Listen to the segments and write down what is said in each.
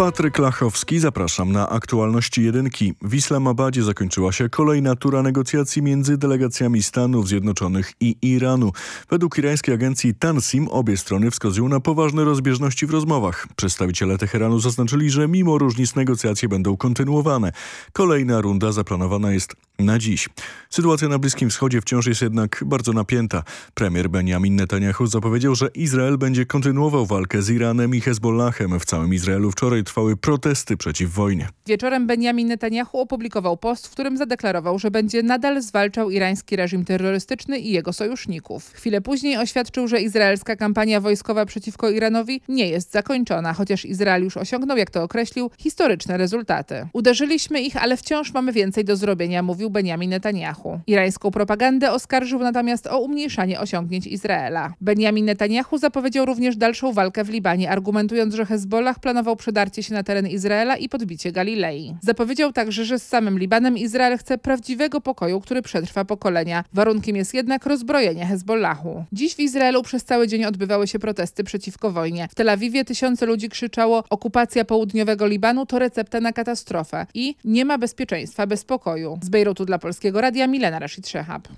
Patryk Lachowski, zapraszam na aktualności jedynki. W Islamabadzie zakończyła się kolejna tura negocjacji między delegacjami Stanów Zjednoczonych i Iranu. Według irańskiej agencji Tansim obie strony wskazują na poważne rozbieżności w rozmowach. Przedstawiciele Teheranu zaznaczyli, że mimo różnic negocjacje będą kontynuowane. Kolejna runda zaplanowana jest na dziś. Sytuacja na Bliskim Wschodzie wciąż jest jednak bardzo napięta. Premier Benjamin Netanyahu zapowiedział, że Izrael będzie kontynuował walkę z Iranem i Hezbollahem. W całym Izraelu wczoraj trwały protesty przeciw wojnie. Wieczorem Benjamin Netanyahu opublikował post, w którym zadeklarował, że będzie nadal zwalczał irański reżim terrorystyczny i jego sojuszników. Chwilę później oświadczył, że izraelska kampania wojskowa przeciwko Iranowi nie jest zakończona, chociaż Izrael już osiągnął, jak to określił, historyczne rezultaty. Uderzyliśmy ich, ale wciąż mamy więcej do zrobienia, mówił Benjamin Netanyahu. Irańską propagandę oskarżył natomiast o umniejszanie osiągnięć Izraela. Benjamin Netanyahu zapowiedział również dalszą walkę w Libanie, argumentując, że Hezbollah planował przedarcie się na teren Izraela i podbicie Galilei. Zapowiedział także, że z samym Libanem Izrael chce prawdziwego pokoju, który przetrwa pokolenia. Warunkiem jest jednak rozbrojenie Hezbollahu. Dziś w Izraelu przez cały dzień odbywały się protesty przeciwko wojnie. W Tel Awiwie tysiące ludzi krzyczało okupacja południowego Libanu to recepta na katastrofę i nie ma bezpieczeństwa bez pokoju. Z Bejrutu dla Polskiego Radia Milena Rashid Szehab.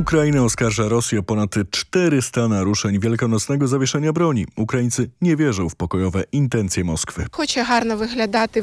Ukraina oskarża Rosję o ponad 400 naruszeń wielkanocnego zawieszenia broni. Ukraińcy nie wierzą w pokojowe intencje Moskwy.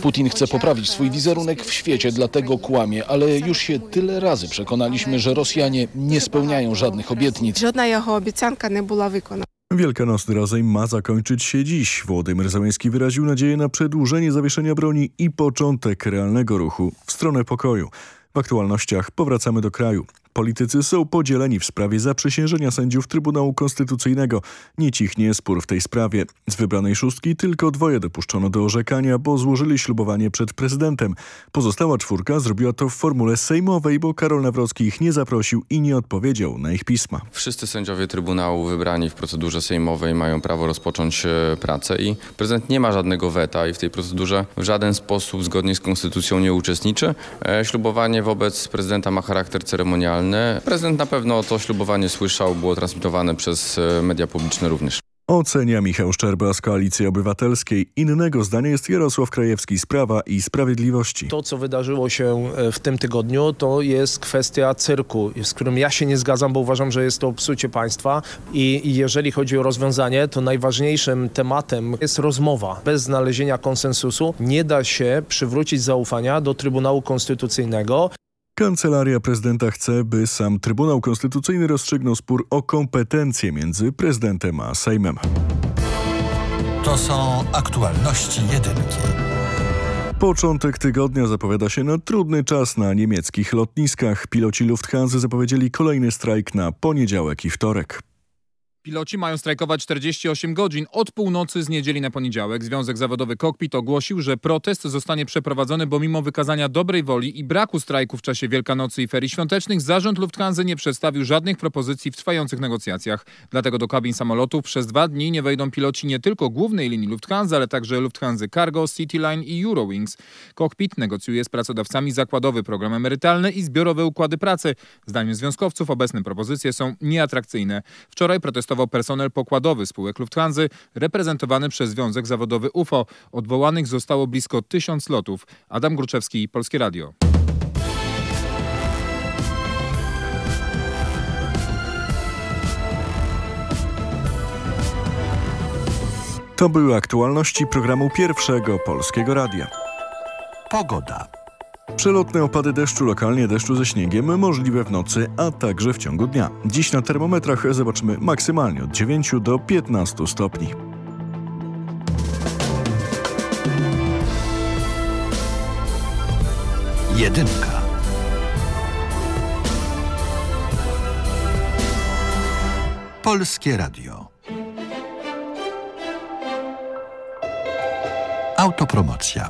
Putin chce poprawić swój wizerunek w świecie, dlatego kłamie, ale już się tyle razy przekonaliśmy, że Rosjanie nie spełniają żadnych obietnic. Żadna jego obiecanka nie była wykonana. Wielkanocny rozejm ma zakończyć się dziś. Włodymyr Załęski wyraził nadzieję na przedłużenie zawieszenia broni i początek realnego ruchu w stronę pokoju. W aktualnościach powracamy do kraju. Politycy są podzieleni w sprawie zaprzysiężenia sędziów Trybunału Konstytucyjnego. Nie cichnie spór w tej sprawie. Z wybranej szóstki tylko dwoje dopuszczono do orzekania, bo złożyli ślubowanie przed prezydentem. Pozostała czwórka zrobiła to w formule sejmowej, bo Karol Nawrocki ich nie zaprosił i nie odpowiedział na ich pisma. Wszyscy sędziowie Trybunału wybrani w procedurze sejmowej mają prawo rozpocząć e, pracę i prezydent nie ma żadnego weta i w tej procedurze w żaden sposób zgodnie z konstytucją nie uczestniczy. E, Ślubowanie wobec prezydenta ma charakter ceremonialny. Prezydent na pewno to ślubowanie słyszał, było transmitowane przez e, media publiczne również. Ocenia Michał Szczerba z Koalicji Obywatelskiej. Innego zdania jest Jarosław Krajewski z Prawa i Sprawiedliwości. To, co wydarzyło się e, w tym tygodniu, to jest kwestia cyrku, z którym ja się nie zgadzam, bo uważam, że jest to psucie państwa i i jeżeli chodzi o rozwiązanie, to najważniejszym tematem jest rozmowa. Bez znalezienia konsensusu nie da się przywrócić zaufania do Trybunału Konstytucyjnego. Kancelaria prezydenta chce, by sam Trybunał Konstytucyjny rozstrzygnął spór o kompetencje między prezydentem a Sejmem. To są aktualności jedynki. Początek tygodnia zapowiada się na trudny czas na niemieckich lotniskach. Piloci Lufthansa zapowiedzieli kolejny strajk na poniedziałek i wtorek. Piloci mają strajkować 48 godzin od północy z niedzieli na poniedziałek. Związek Zawodowy Cockpit ogłosił, że protest zostanie przeprowadzony, bo mimo wykazania dobrej woli i braku strajku w czasie Wielkanocy i ferii świątecznych, zarząd Lufthansa nie przedstawił żadnych propozycji w trwających negocjacjach. Dlatego do kabin samolotów przez dwa dni nie wejdą piloci nie tylko głównej linii Lufthansa, ale także Lufthansa Cargo, Cityline i Eurowings. Cockpit negocjuje z pracodawcami zakładowy program emerytalny i zbiorowe układy pracy. Zdaniem związkowców obecne propozycje są nieatrakcyjne. Wczoraj protestował personel pokładowy spółek Lufthansa reprezentowany przez Związek Zawodowy UFO. Odwołanych zostało blisko tysiąc lotów. Adam Gruczewski, Polskie Radio. To były aktualności programu pierwszego Polskiego Radia. Pogoda. Przelotne opady deszczu, lokalnie deszczu ze śniegiem, możliwe w nocy, a także w ciągu dnia. Dziś na termometrach zobaczymy maksymalnie od 9 do 15 stopni. Jedynka. Polskie Radio. Autopromocja.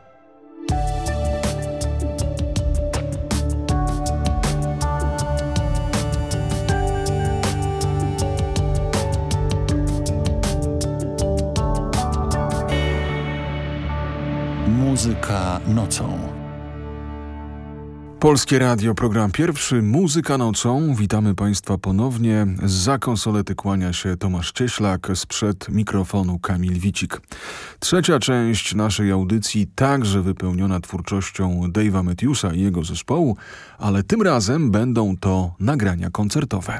Muzyka nocą. Polskie Radio, program pierwszy, Muzyka nocą. Witamy Państwa ponownie. Za konsolety kłania się Tomasz Cieślak, sprzed mikrofonu Kamil Wicik. Trzecia część naszej audycji także wypełniona twórczością Dave'a Matthewsa i jego zespołu, ale tym razem będą to nagrania koncertowe.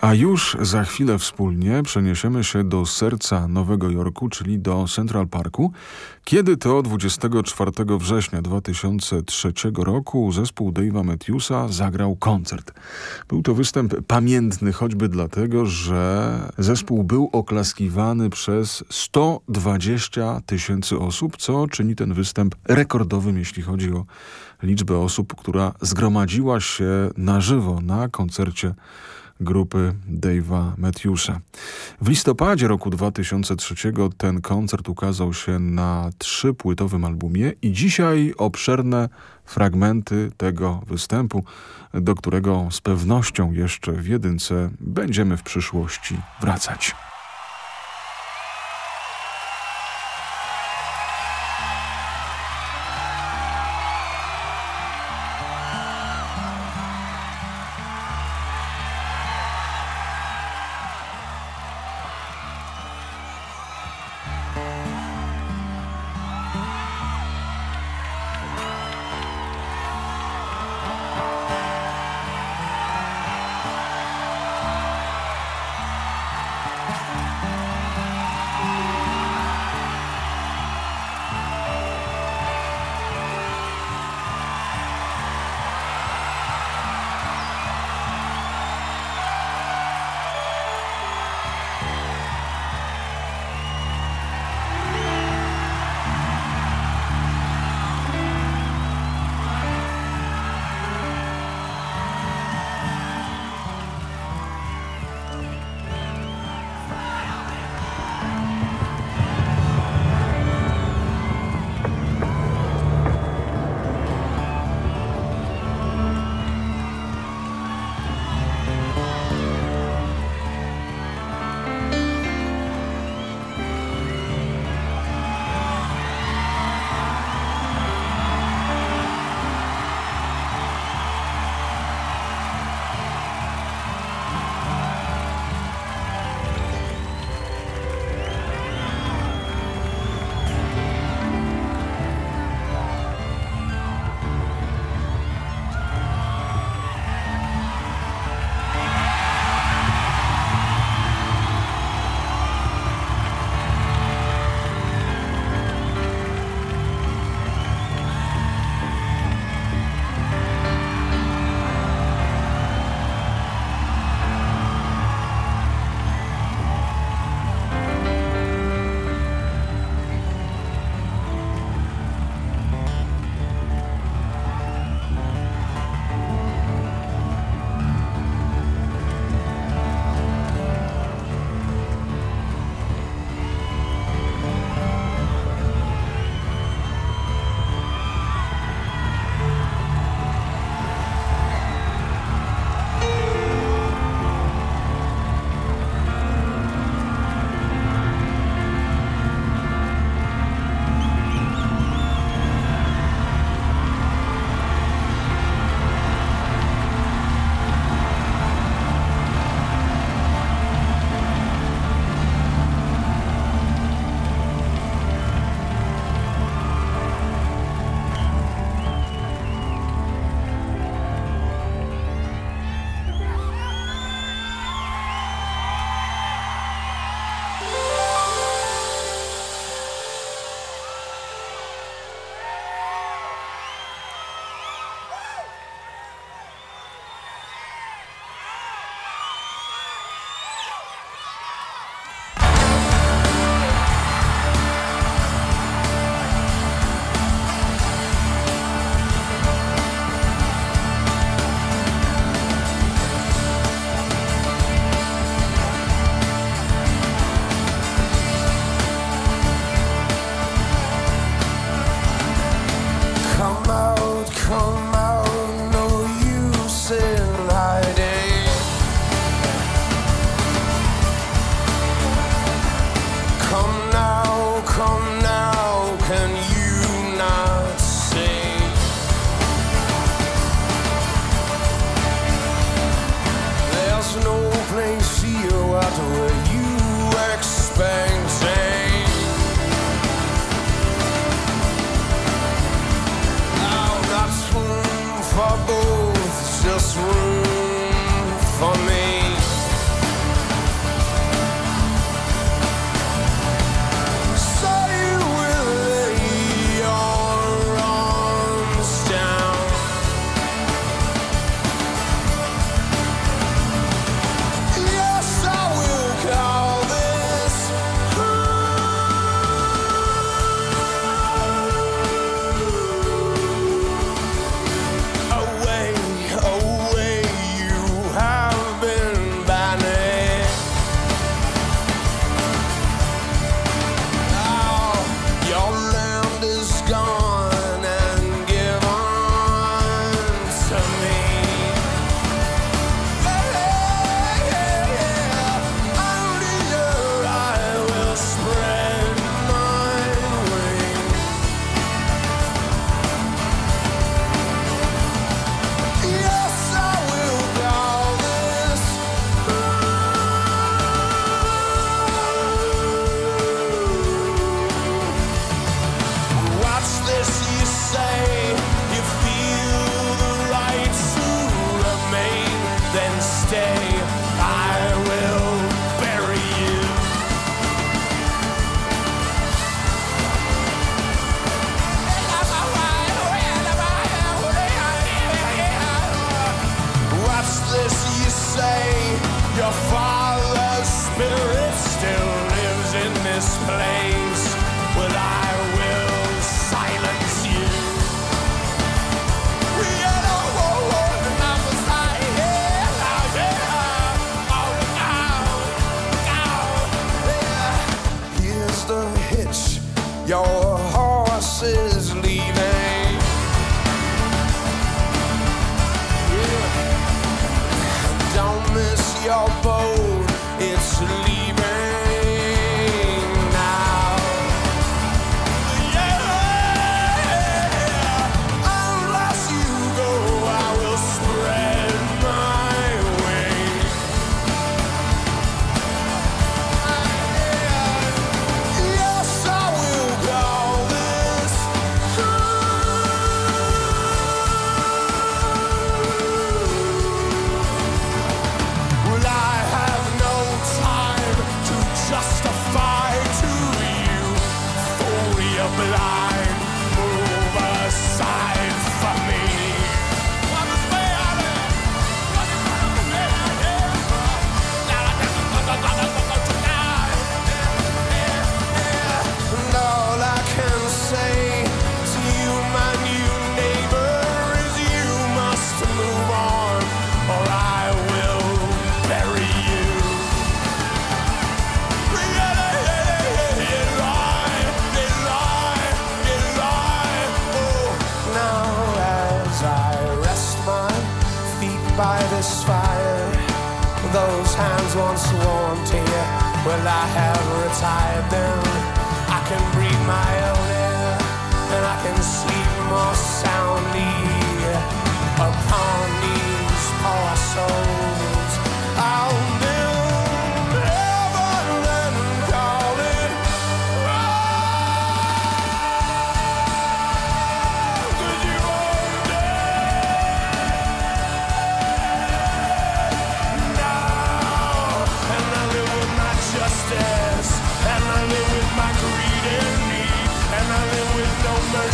A już za chwilę wspólnie przeniesiemy się do serca Nowego Jorku, czyli do Central Parku, kiedy to 24 września 2003 roku zespół Dave'a Matthewsa zagrał koncert. Był to występ pamiętny choćby dlatego, że zespół był oklaskiwany przez 120 tysięcy osób, co czyni ten występ rekordowym, jeśli chodzi o liczbę osób, która zgromadziła się na żywo na koncercie grupy Dave'a Matthewsa. W listopadzie roku 2003 ten koncert ukazał się na trzypłytowym albumie i dzisiaj obszerne fragmenty tego występu, do którego z pewnością jeszcze w jedynce będziemy w przyszłości wracać.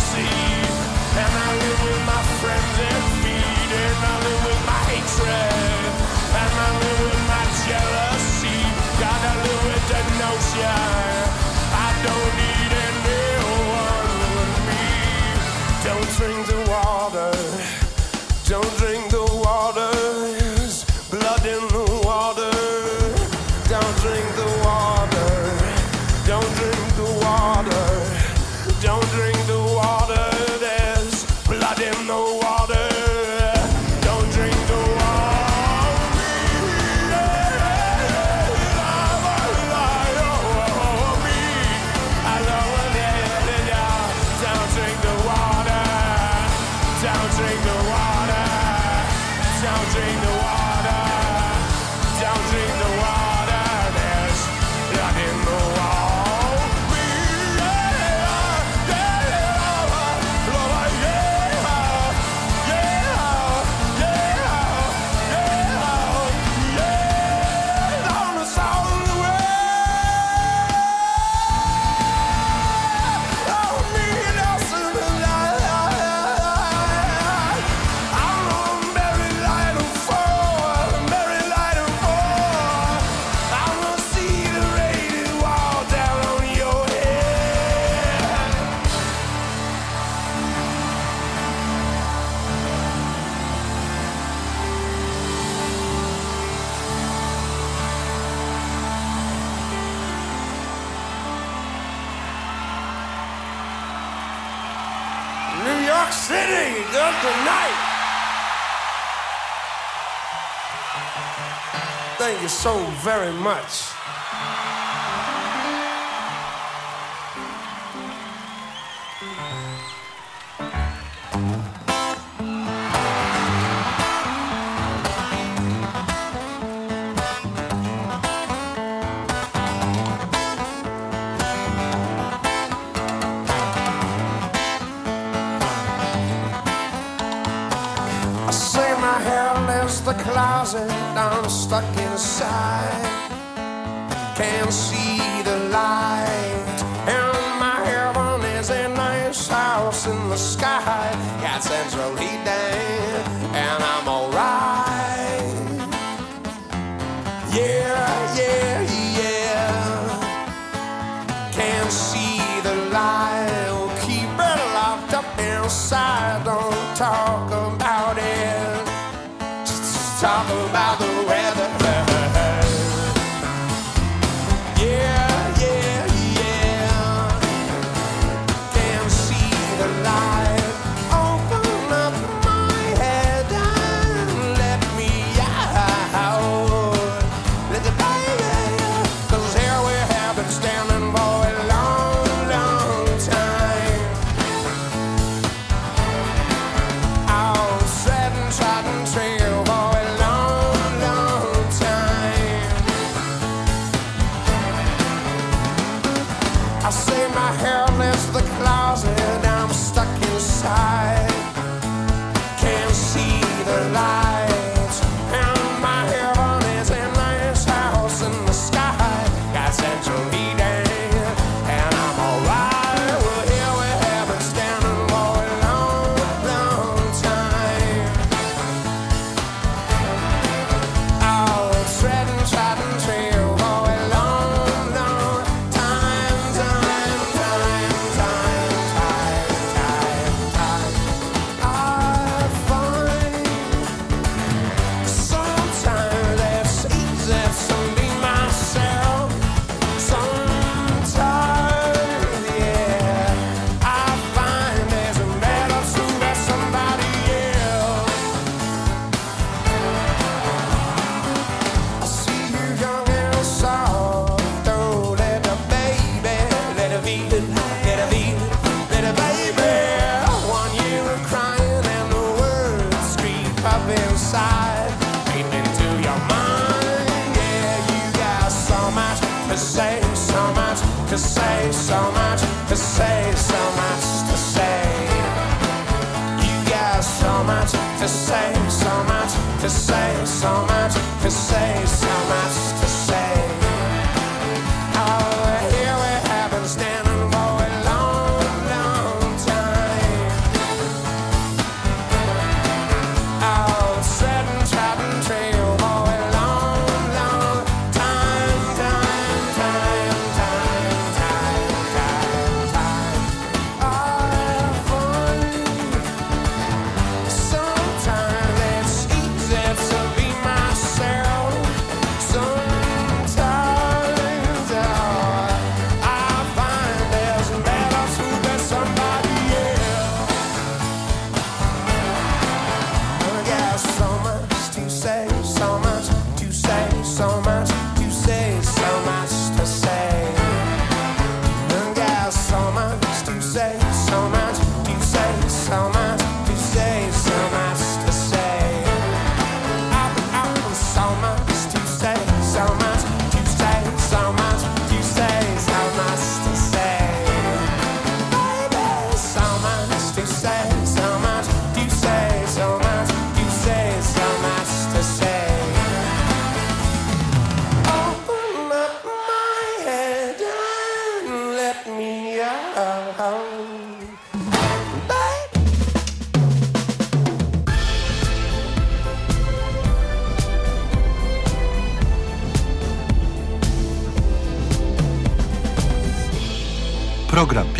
see. York City tonight. Thank you so very much. closet, I'm stuck inside. Can't see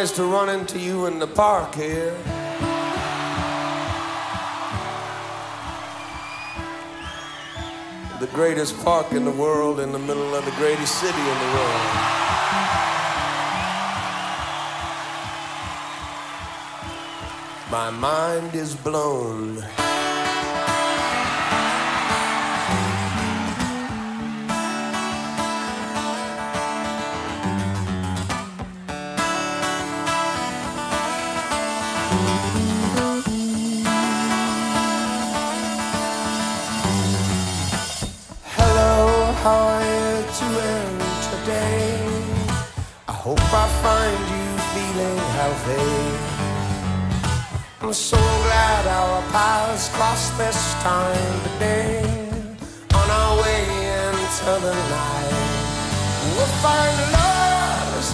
Nice to run into you in the park here. The greatest park in the world, in the middle of the greatest city in the world. My mind is blown. I find you feeling healthy. I'm so glad our paths crossed this time today. On our way into the night, we'll find love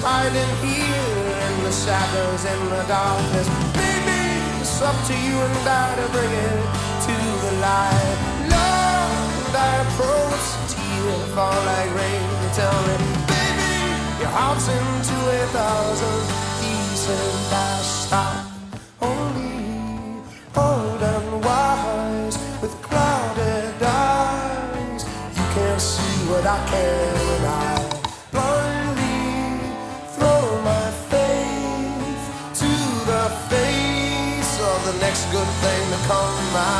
hiding here in the shadows, in the darkness. Maybe it's up to you and I to bring it to the light. Love, I approach tears fall like rain. Tell me, baby, heart's into a thousand pieces. I stop only old and wise with clouded eyes. You can't see what I can when I blindly throw my faith to the face of the next good thing to come my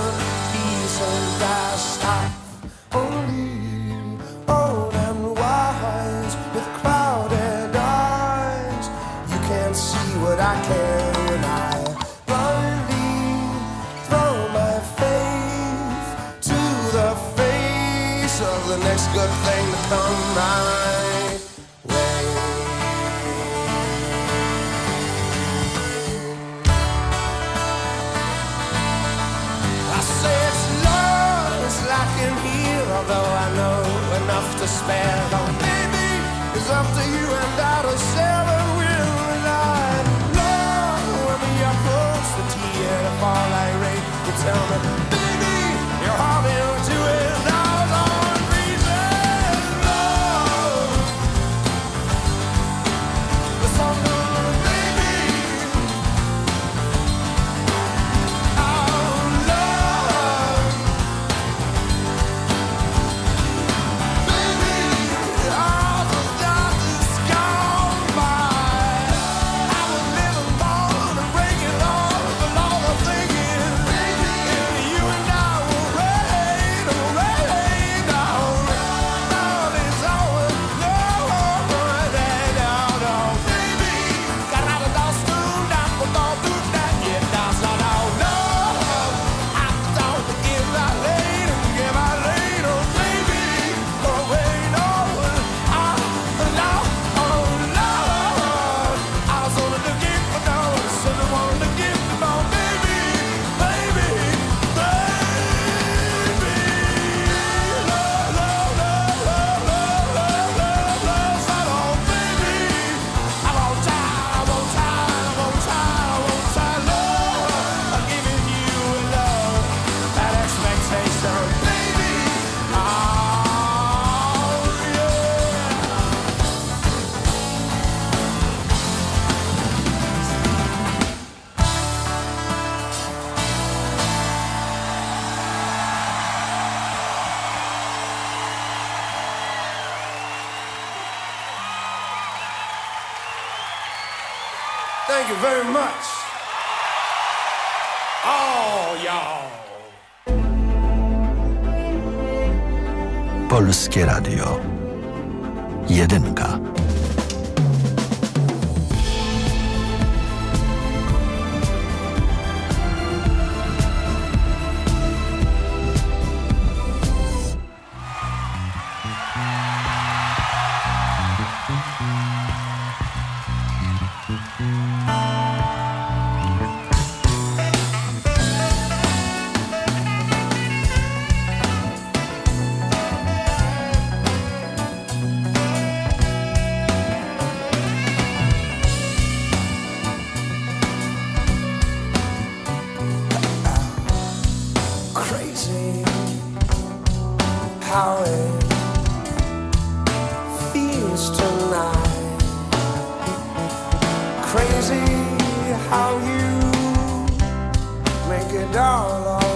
come my way. I say it's love it's lacking here, although I know enough to spare. how it feels tonight. Crazy how you make it all.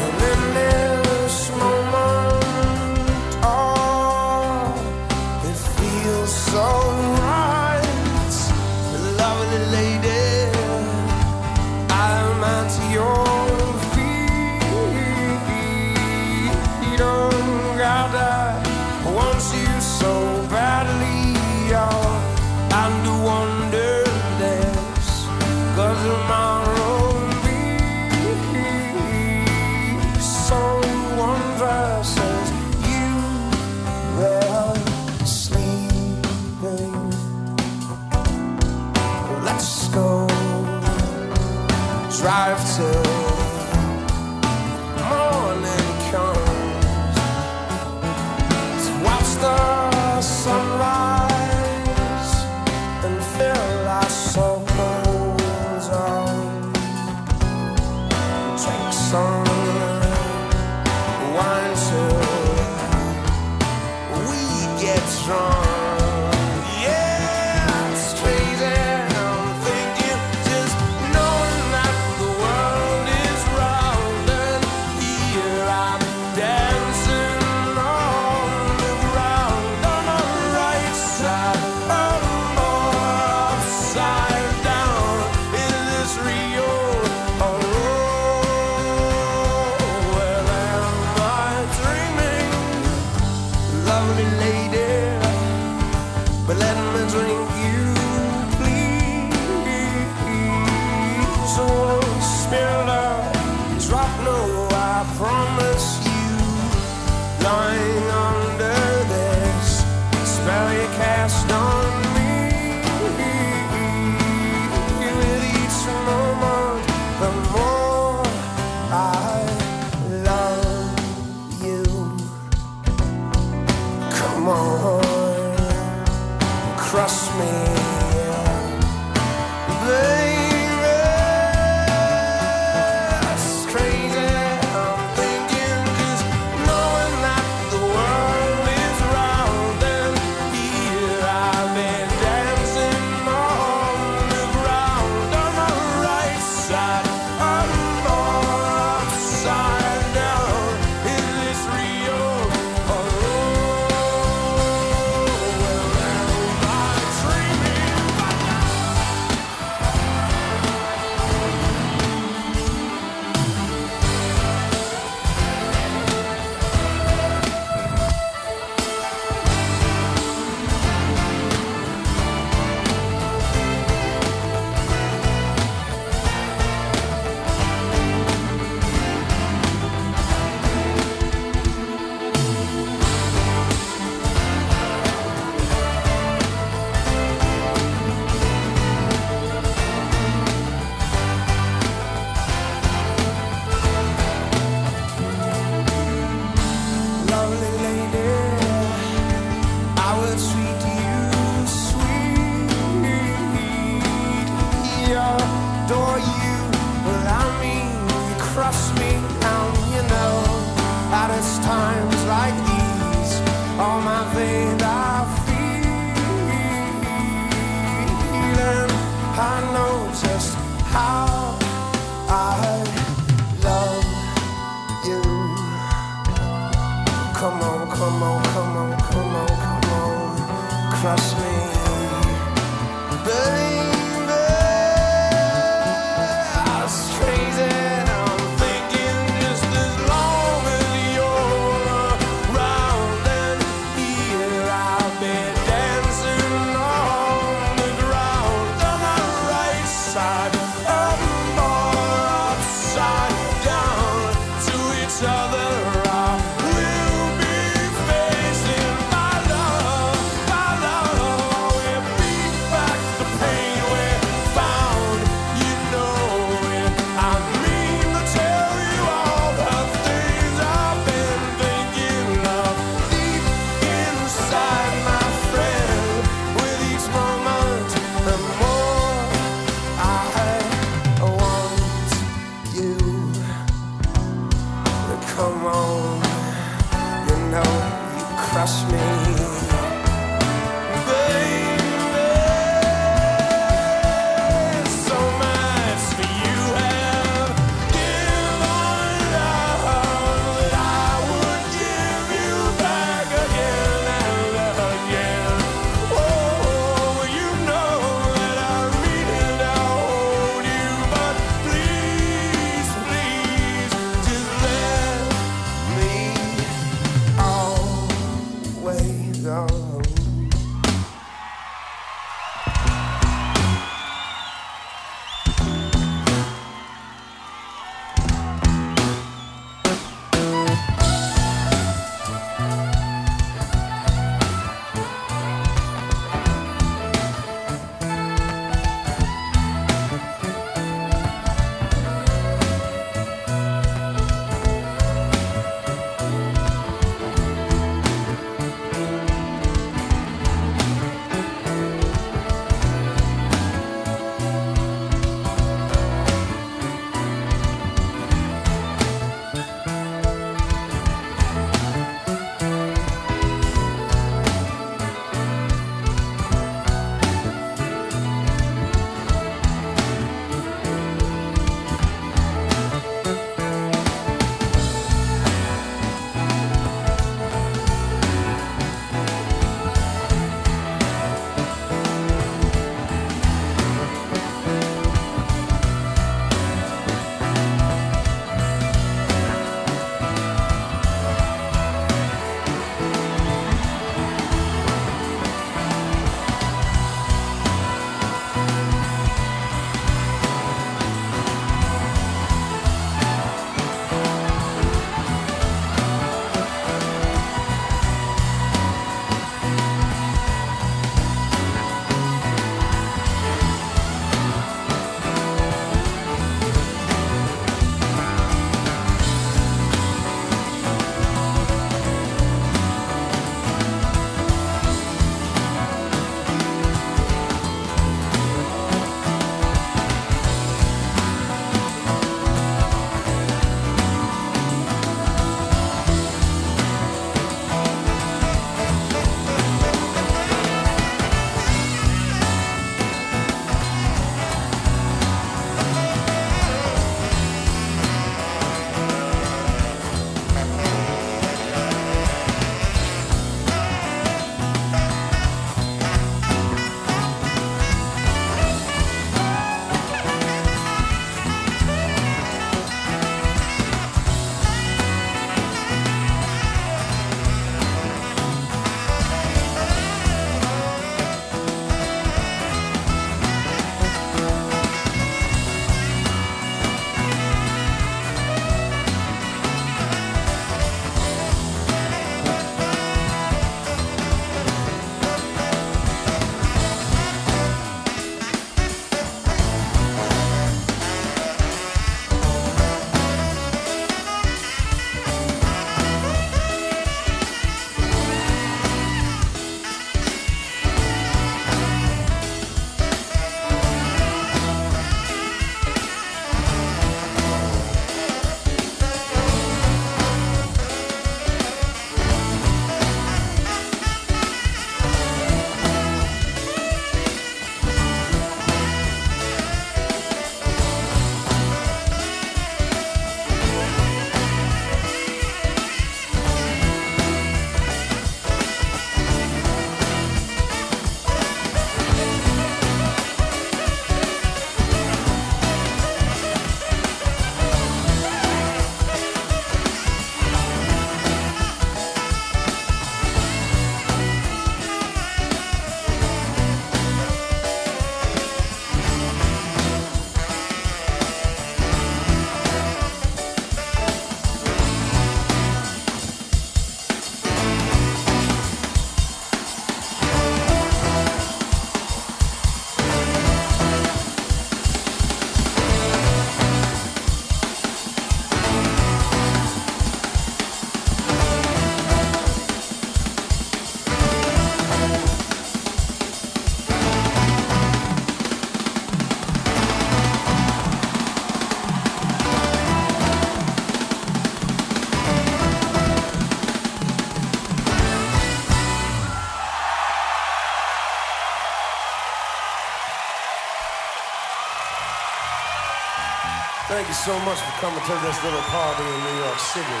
so much for coming to this little party in New York City.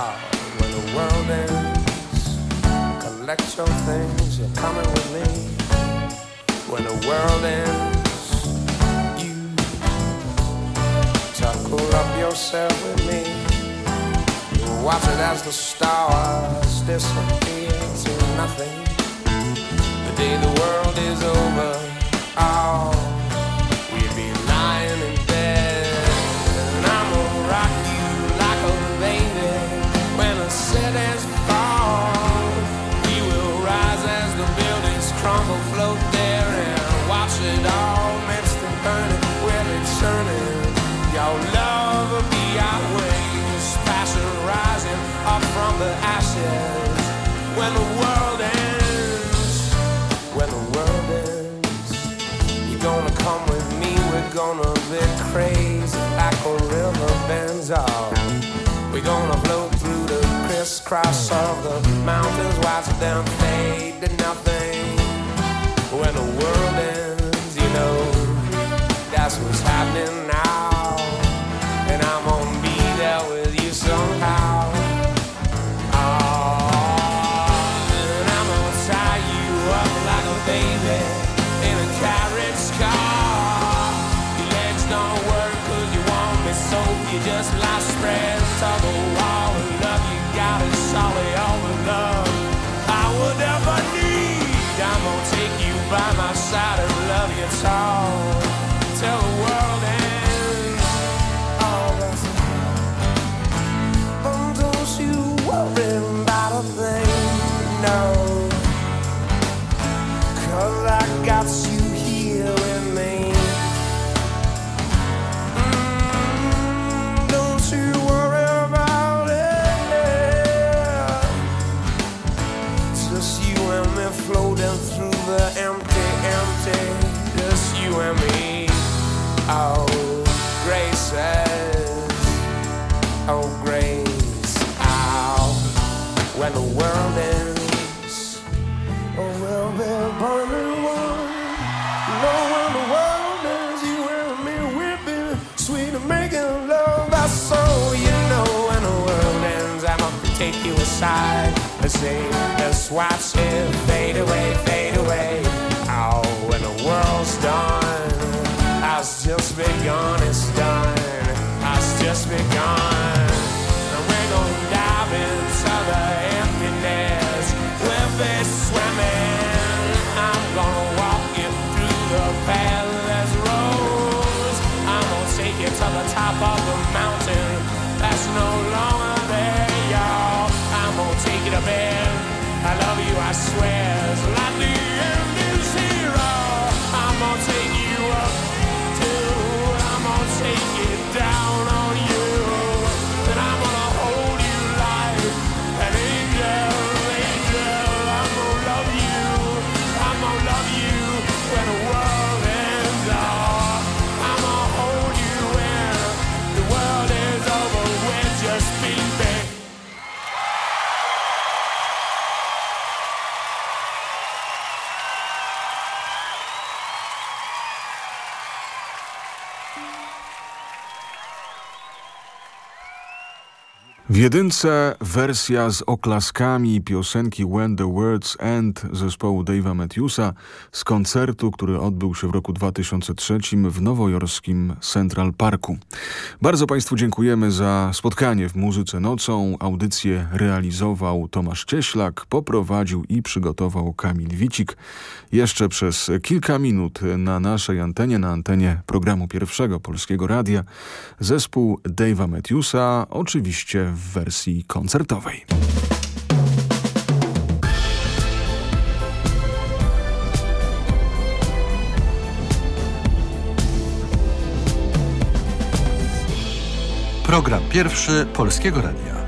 Oh, when the world ends, collect your things, you're coming with me. When the world ends, you tuckle up yourself with me. Watch it as the stars disappear to nothing. The day the world is over. Cross of the mountains watch them fade to nothing. When the world ends, you know that's what's happening. side and see the swipes here fade away, fade away. Oh, when the world's done, I've just begun, it's done, I've just begun. jedynce wersja z oklaskami piosenki When the Words End zespołu Dave'a Matthewsa z koncertu, który odbył się w roku 2003 w nowojorskim Central Parku. Bardzo Państwu dziękujemy za spotkanie w Muzyce Nocą. Audycję realizował Tomasz Cieślak, poprowadził i przygotował Kamil Wicik. Jeszcze przez kilka minut na naszej antenie, na antenie programu Pierwszego Polskiego Radia zespół Dave'a Matthewsa oczywiście w wersji koncertowej. Program pierwszy Polskiego Radia.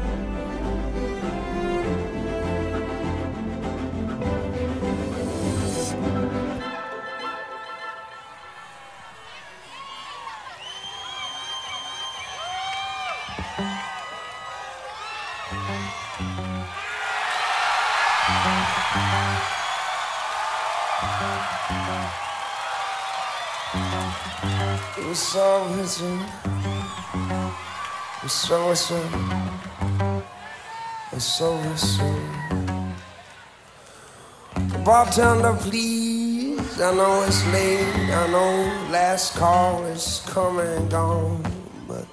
Bartender, please. I know it's late. I know last call is come and gone. But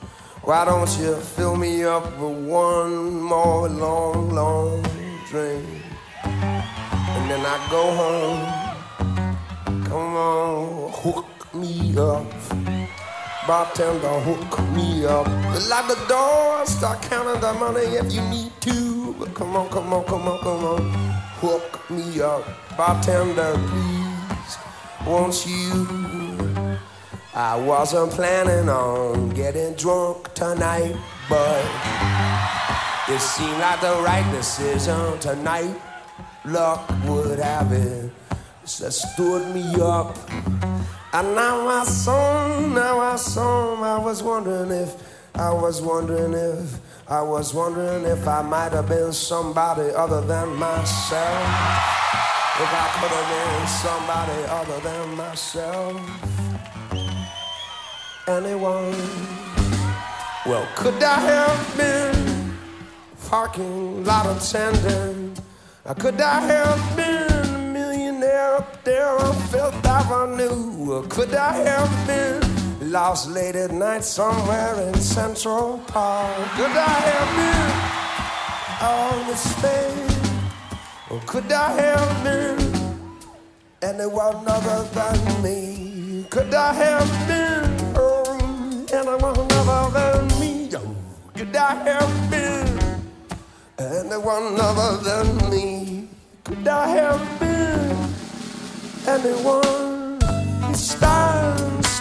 why don't you fill me up with one more long, long drink? And then I go home. Come on, hook me up. Bartender, hook me up. Lock the door, start counting the money if you need to. But come on, come on, come on, come on. Hook me up. Bartender, please, won't you? I wasn't planning on getting drunk tonight, but it seemed like the right decision tonight. Luck would have it, so stood me up. And now I saw, now I saw, I was wondering if, I was wondering if, I was wondering if I might have been somebody other than myself. If I could have been somebody other than myself. Anyone? Well, could I have been parking lot attendant? Or could I have been a millionaire up there on Fifth Avenue? Or could I have been lost late at night somewhere in Central Park? Could I have been on the stage? Or could I have been anyone other than me? Could I have been oh, anyone other than me? Could I have been anyone other than me? Could I have been anyone? He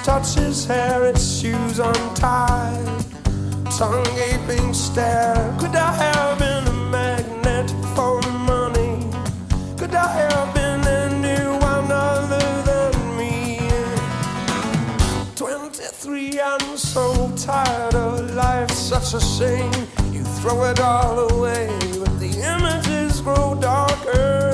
stands, touches hair, its shoes untied, tongue gaping stare. Could I have been a magnet for money? Could I have been anyone other than me? 23, I'm so tired of life, such a shame. You throw it all away, but the images grow darker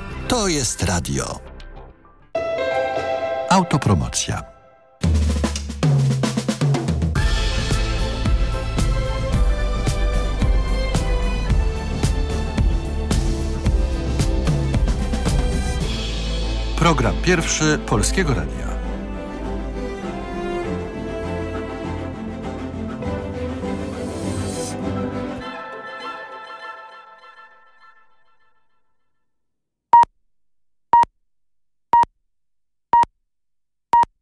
To jest radio. Autopromocja. Program pierwszy Polskiego Radia.